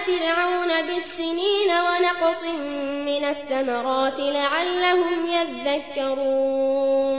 فرعون بالسنين ونقص من الثمرات لعلهم يذكرون.